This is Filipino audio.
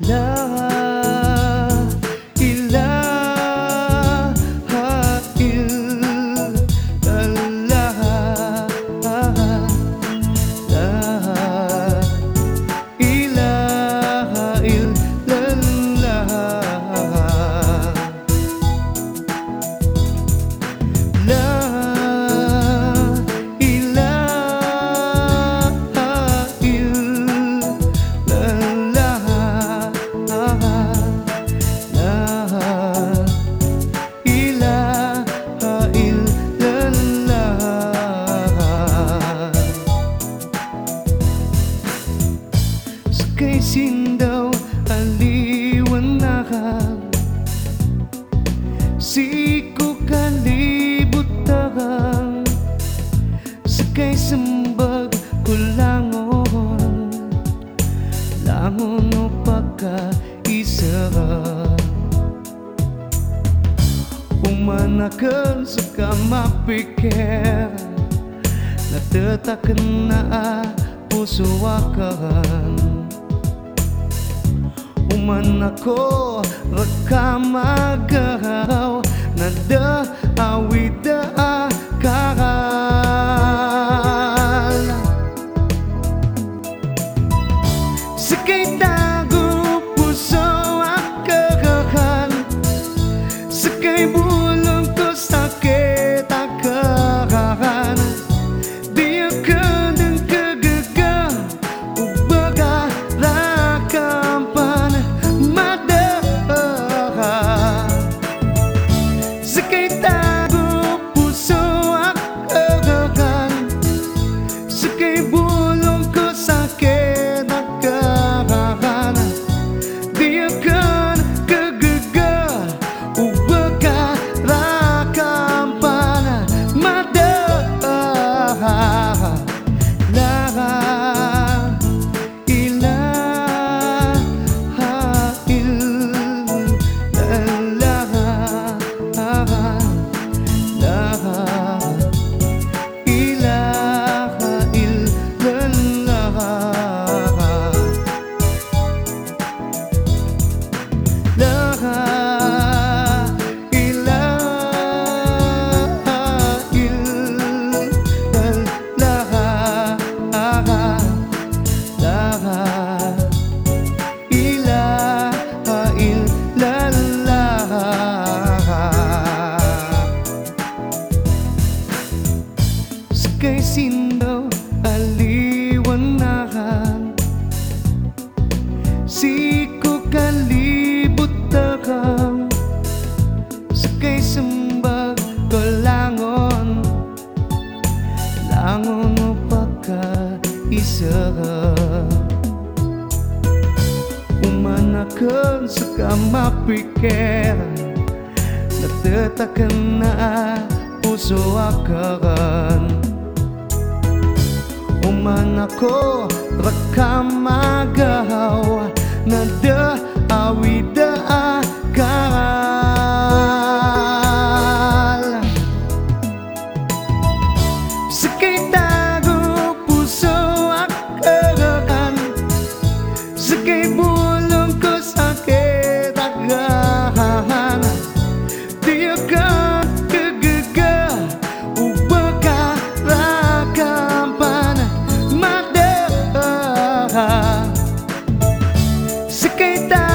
Love. Gising daw aliwanagan Siko kalibot tagal Sakay sambag kulangon Langon. O pagkaisa Umanakan sa kamapikir Natatakan na puso akan. Uman ako rakamagaw Nada se quem tem Siku sikukalibutakang sa kay sembah kalangon langon. Upaka isa umanakan sa kamapikir natatakan tak puso akaran. Umanako rekam rakam Now que está